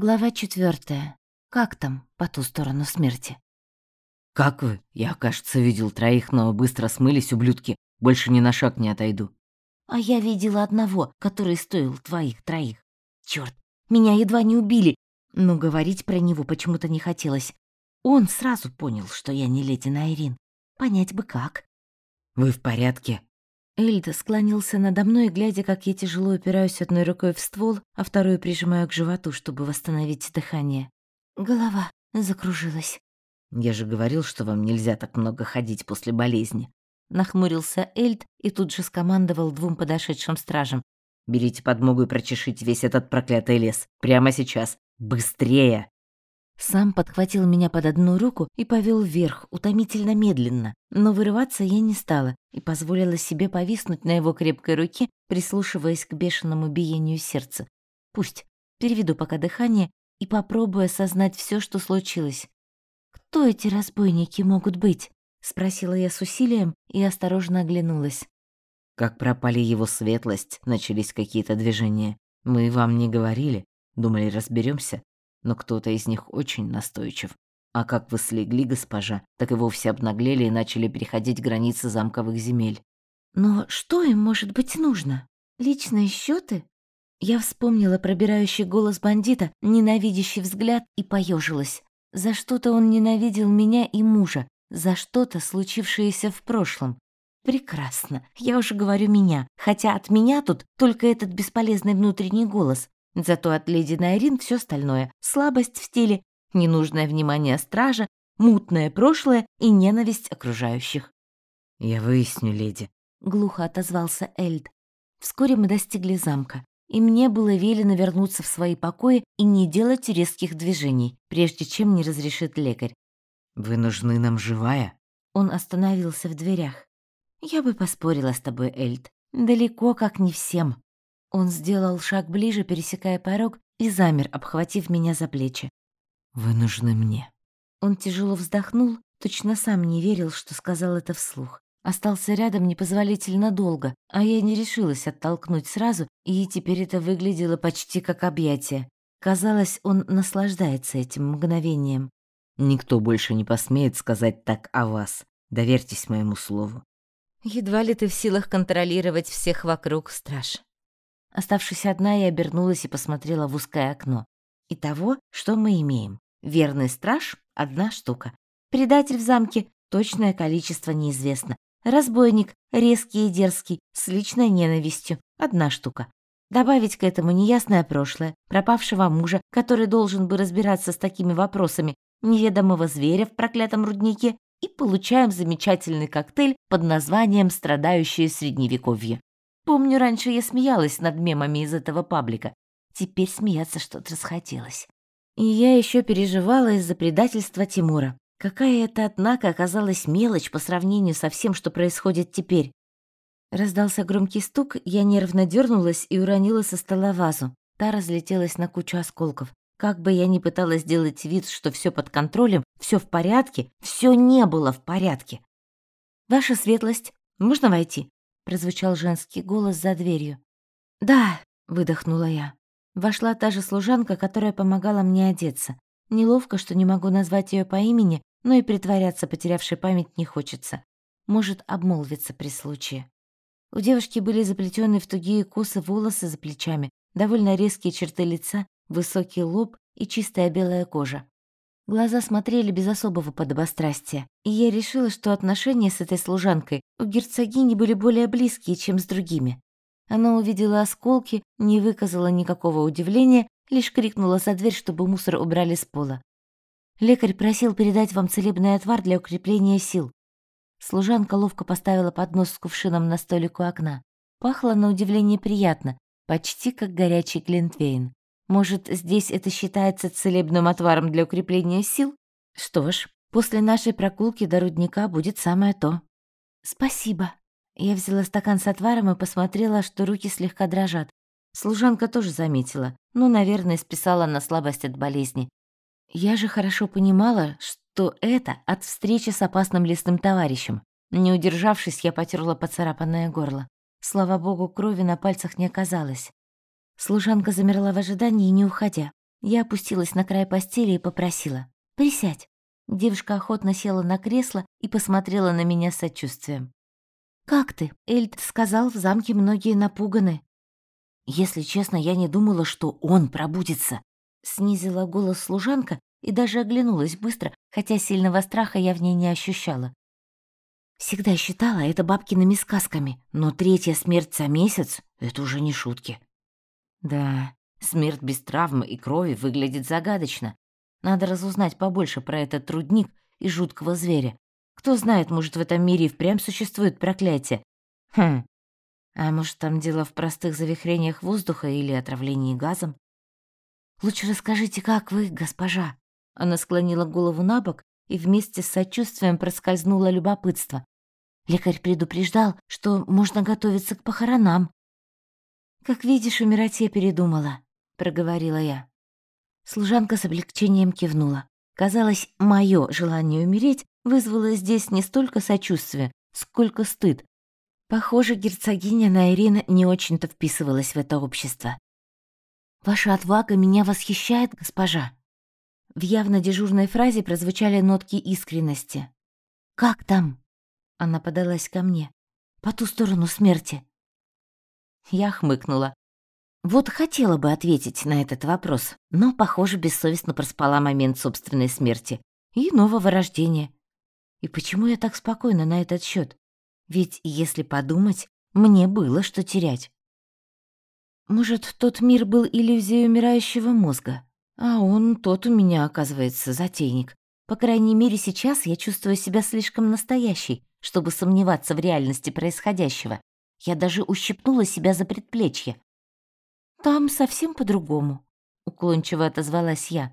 Глава четвертая. Как там по ту сторону смерти? «Как вы? Я, кажется, видел троих, но быстро смылись, ублюдки. Больше ни на шаг не отойду». А я видела одного, который стоил твоих троих. Чёрт, меня едва не убили, но говорить про него почему-то не хотелось. Он сразу понял, что я не леди Найрин. Понять бы как. «Вы в порядке?» Эльда склонился надо мной, глядя, как я тяжело упираюсь одной рукой в ствол, а вторую прижимаю к животу, чтобы восстановить дыхание. Голова закружилась. «Я же говорил, что вам нельзя так много ходить после болезни». Нахмурился Эльд и тут же скомандовал двум подошедшим стражам. «Берите подмогу и прочешите весь этот проклятый лес. Прямо сейчас. Быстрее!» Сам подхватил меня под одну руку и повел вверх, утомительно медленно. Но вырываться я не стала и позволила себе повиснуть на его крепкой руке, прислушиваясь к бешеному биению сердца. Пусть. Переведу пока дыхание и попробую осознать все, что случилось. «Кто эти разбойники могут быть?» — спросила я с усилием и осторожно оглянулась. «Как пропали его светлость, начались какие-то движения. Мы вам не говорили, думали, разберемся но кто-то из них очень настойчив. А как вы слегли, госпожа, так и вовсе обнаглели и начали переходить границы замковых земель. Но что им может быть нужно? Личные счеты? Я вспомнила пробирающий голос бандита, ненавидящий взгляд и поежилась. За что-то он ненавидел меня и мужа, за что-то, случившееся в прошлом. Прекрасно, я уже говорю меня, хотя от меня тут только этот бесполезный внутренний голос, Зато от леди Найрин все остальное — слабость в стиле, ненужное внимание стража, мутное прошлое и ненависть окружающих. «Я выясню, леди», — глухо отозвался Эльд. Вскоре мы достигли замка, и мне было велено вернуться в свои покои и не делать резких движений, прежде чем не разрешит лекарь. «Вы нужны нам живая?» Он остановился в дверях. «Я бы поспорила с тобой, Эльд. Далеко, как не всем». Он сделал шаг ближе, пересекая порог, и замер, обхватив меня за плечи. «Вы нужны мне». Он тяжело вздохнул, точно сам не верил, что сказал это вслух. Остался рядом непозволительно долго, а я не решилась оттолкнуть сразу, и теперь это выглядело почти как объятие. Казалось, он наслаждается этим мгновением. «Никто больше не посмеет сказать так о вас. Доверьтесь моему слову». «Едва ли ты в силах контролировать всех вокруг, страж». Оставшись одна, я обернулась и посмотрела в узкое окно. Итого, что мы имеем? Верный страж — одна штука. Предатель в замке — точное количество неизвестно. Разбойник, резкий и дерзкий, с личной ненавистью — одна штука. Добавить к этому неясное прошлое, пропавшего мужа, который должен бы разбираться с такими вопросами, неведомого зверя в проклятом руднике, и получаем замечательный коктейль под названием «Страдающее средневековье». Помню, раньше я смеялась над мемами из этого паблика. Теперь смеяться что-то расхотелось. И я еще переживала из-за предательства Тимура. Какая это, однако, оказалась мелочь по сравнению со всем, что происходит теперь. Раздался громкий стук, я нервно дернулась и уронила со стола вазу. Та разлетелась на кучу осколков. Как бы я ни пыталась сделать вид, что все под контролем, все в порядке, все не было в порядке. «Ваша светлость, можно войти?» Прозвучал женский голос за дверью. «Да», — выдохнула я. Вошла та же служанка, которая помогала мне одеться. Неловко, что не могу назвать ее по имени, но и притворяться потерявшей память не хочется. Может, обмолвиться при случае. У девушки были заплетены в тугие косы волосы за плечами, довольно резкие черты лица, высокий лоб и чистая белая кожа. Глаза смотрели без особого подобострастия, и я решила, что отношения с этой служанкой у герцогини были более близкие, чем с другими. Она увидела осколки, не выказала никакого удивления, лишь крикнула за дверь, чтобы мусор убрали с пола. «Лекарь просил передать вам целебный отвар для укрепления сил». Служанка ловко поставила поднос с кувшином на столик у окна. Пахло на удивление приятно, почти как горячий глинтвейн. Может, здесь это считается целебным отваром для укрепления сил? Что ж, после нашей прогулки до рудника будет самое то. Спасибо. Я взяла стакан с отваром и посмотрела, что руки слегка дрожат. Служанка тоже заметила, но, наверное, списала на слабость от болезни. Я же хорошо понимала, что это от встречи с опасным лесным товарищем. Не удержавшись, я потерла поцарапанное горло. Слава богу, крови на пальцах не оказалось. Служанка замерла в ожидании, не уходя. Я опустилась на край постели и попросила. «Присядь». Девушка охотно села на кресло и посмотрела на меня с сочувствием. «Как ты?» Эльд сказал, в замке многие напуганы. «Если честно, я не думала, что он пробудится», — снизила голос служанка и даже оглянулась быстро, хотя сильного страха я в ней не ощущала. Всегда считала это бабкиными сказками, но третья смерть за месяц — это уже не шутки. Да, смерть без травмы и крови выглядит загадочно. Надо разузнать побольше про этот трудник и жуткого зверя. Кто знает, может, в этом мире и впрямь существует проклятие. Хм. А может, там дело в простых завихрениях воздуха или отравлении газом? Лучше расскажите, как вы, госпожа. Она склонила голову на бок и вместе с сочувствием проскользнуло любопытство. Лекарь предупреждал, что можно готовиться к похоронам. «Как видишь, умирать я передумала», — проговорила я. Служанка с облегчением кивнула. Казалось, мое желание умереть вызвало здесь не столько сочувствие, сколько стыд. Похоже, герцогиня Найрина не очень-то вписывалась в это общество. «Ваша отвага меня восхищает, госпожа», в явно дежурной фразе прозвучали нотки искренности. «Как там?» Она подалась ко мне. «По ту сторону смерти». Я хмыкнула. Вот хотела бы ответить на этот вопрос, но, похоже, бессовестно проспала момент собственной смерти и нового рождения. И почему я так спокойна на этот счет? Ведь, если подумать, мне было что терять. Может, тот мир был иллюзией умирающего мозга? А он тот у меня, оказывается, затейник. По крайней мере, сейчас я чувствую себя слишком настоящей, чтобы сомневаться в реальности происходящего. Я даже ущипнула себя за предплечье. «Там совсем по-другому», — уклончиво отозвалась я.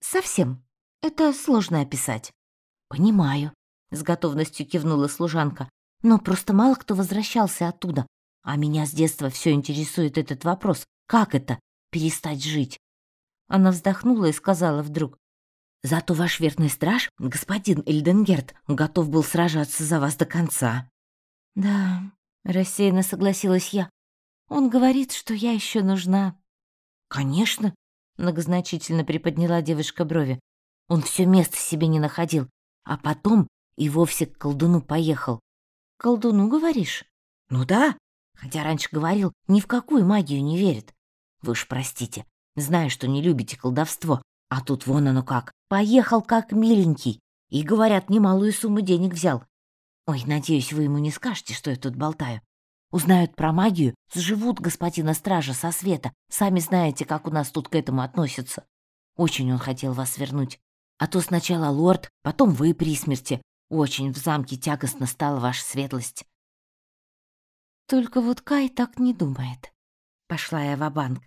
«Совсем. Это сложно описать». «Понимаю», — с готовностью кивнула служанка. «Но просто мало кто возвращался оттуда. А меня с детства все интересует этот вопрос. Как это — перестать жить?» Она вздохнула и сказала вдруг. «Зато ваш верный страж, господин Эльденгерт, готов был сражаться за вас до конца». «Да», — рассеянно согласилась я. «Он говорит, что я еще нужна». «Конечно», — многозначительно приподняла девушка брови. «Он все место себе не находил, а потом и вовсе к колдуну поехал». «Колдуну, говоришь?» «Ну да, хотя раньше говорил, ни в какую магию не верит. Вы уж простите, Знаю, что не любите колдовство, а тут вон оно как. Поехал как миленький. И, говорят, немалую сумму денег взял. Ой, надеюсь, вы ему не скажете, что я тут болтаю. Узнают про магию, сживут господина стража со света. Сами знаете, как у нас тут к этому относятся. Очень он хотел вас вернуть. А то сначала лорд, потом вы при смерти. Очень в замке тягостно стала ваша светлость. Только вот Кай так не думает. Пошла я в банк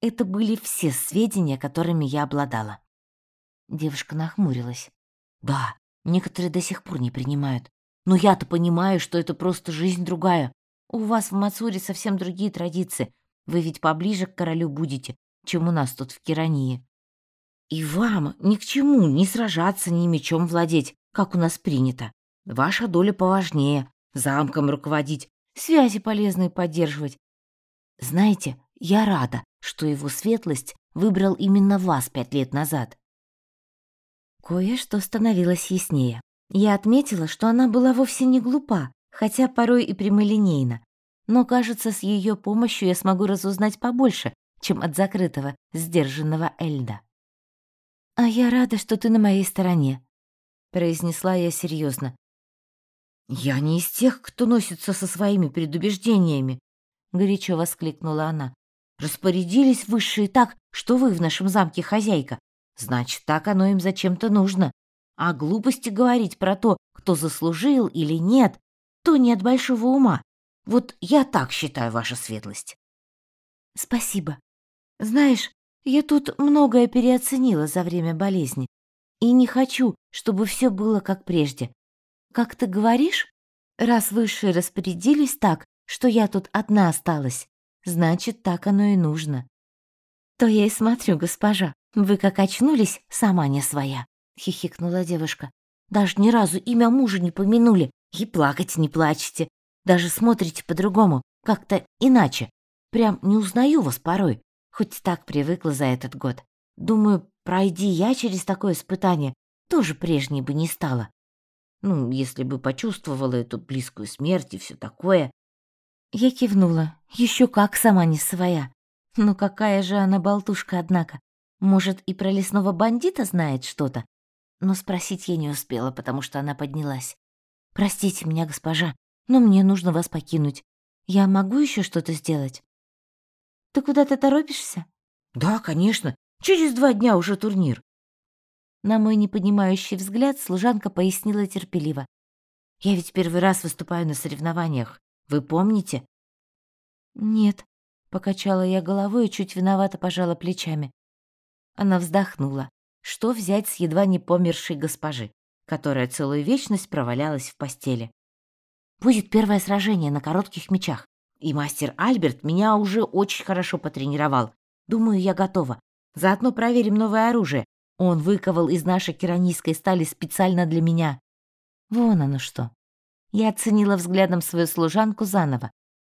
это были все сведения, которыми я обладала. Девушка нахмурилась. Да, некоторые до сих пор не принимают. Но я-то понимаю, что это просто жизнь другая. У вас в Мацуре совсем другие традиции. Вы ведь поближе к королю будете, чем у нас тут в Кирании. И вам ни к чему не сражаться, ни мечом владеть, как у нас принято. Ваша доля поважнее. Замком руководить, связи полезные поддерживать. Знаете, я рада, что его светлость выбрал именно вас пять лет назад. Кое-что становилось яснее. Я отметила, что она была вовсе не глупа, хотя порой и прямолинейна. Но, кажется, с ее помощью я смогу разузнать побольше, чем от закрытого, сдержанного Эльда. «А я рада, что ты на моей стороне», — произнесла я серьезно. «Я не из тех, кто носится со своими предубеждениями», — горячо воскликнула она. Распорядились высшие так, что вы в нашем замке хозяйка. Значит, так оно им зачем-то нужно. А глупости говорить про то, кто заслужил или нет, то не от большого ума. Вот я так считаю, ваша светлость. Спасибо. Знаешь, я тут многое переоценила за время болезни. И не хочу, чтобы все было как прежде. Как ты говоришь, раз высшие распорядились так, что я тут одна осталась, Значит, так оно и нужно. То я и смотрю, госпожа, вы как очнулись, сама не своя, хихикнула девушка. Даже ни разу имя мужа не помянули, и плакать не плачете. Даже смотрите по-другому, как-то иначе. Прям не узнаю вас порой, хоть так привыкла за этот год. Думаю, пройди я через такое испытание, тоже прежней бы не стала. Ну, если бы почувствовала эту близкую смерть и все такое. Я кивнула. Еще как сама не своя. Ну какая же она болтушка, однако. Может, и про лесного бандита знает что-то? Но спросить я не успела, потому что она поднялась. «Простите меня, госпожа, но мне нужно вас покинуть. Я могу еще что-то сделать?» «Ты куда-то торопишься?» «Да, конечно. Через два дня уже турнир». На мой непонимающий взгляд служанка пояснила терпеливо. «Я ведь первый раз выступаю на соревнованиях. Вы помните?» «Нет», — покачала я головой и чуть виновато пожала плечами. Она вздохнула. Что взять с едва не помершей госпожи, которая целую вечность провалялась в постели? Будет первое сражение на коротких мечах, и мастер Альберт меня уже очень хорошо потренировал. Думаю, я готова. Заодно проверим новое оружие. Он выковал из нашей керанийской стали специально для меня. Вон оно что. Я оценила взглядом свою служанку заново.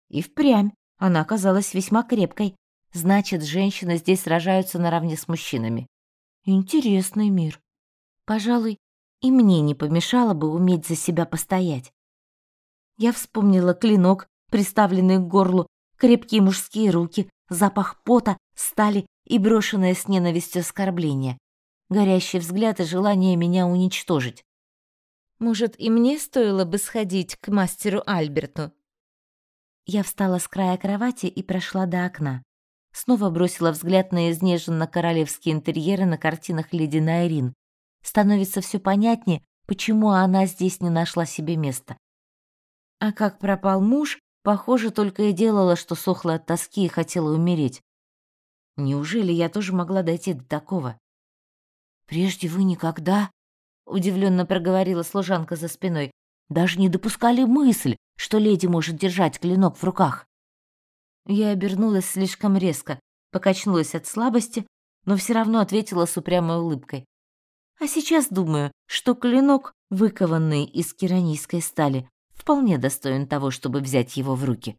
И впрямь она оказалась весьма крепкой. Значит, женщины здесь сражаются наравне с мужчинами. Интересный мир. Пожалуй, и мне не помешало бы уметь за себя постоять. Я вспомнила клинок, приставленный к горлу, крепкие мужские руки, запах пота, стали и брошенное с ненавистью оскорбление, горящий взгляд и желание меня уничтожить. Может, и мне стоило бы сходить к мастеру Альберту? Я встала с края кровати и прошла до окна. Снова бросила взгляд на изнеженно-королевские интерьеры на картинах леди Найрин. Становится все понятнее, почему она здесь не нашла себе места. А как пропал муж, похоже, только и делала, что сохла от тоски и хотела умереть. Неужели я тоже могла дойти до такого? «Прежде вы никогда...» — удивленно проговорила служанка за спиной. «Даже не допускали мысль, что леди может держать клинок в руках». Я обернулась слишком резко, покачнулась от слабости, но все равно ответила с упрямой улыбкой. А сейчас думаю, что клинок, выкованный из керанийской стали, вполне достоин того, чтобы взять его в руки.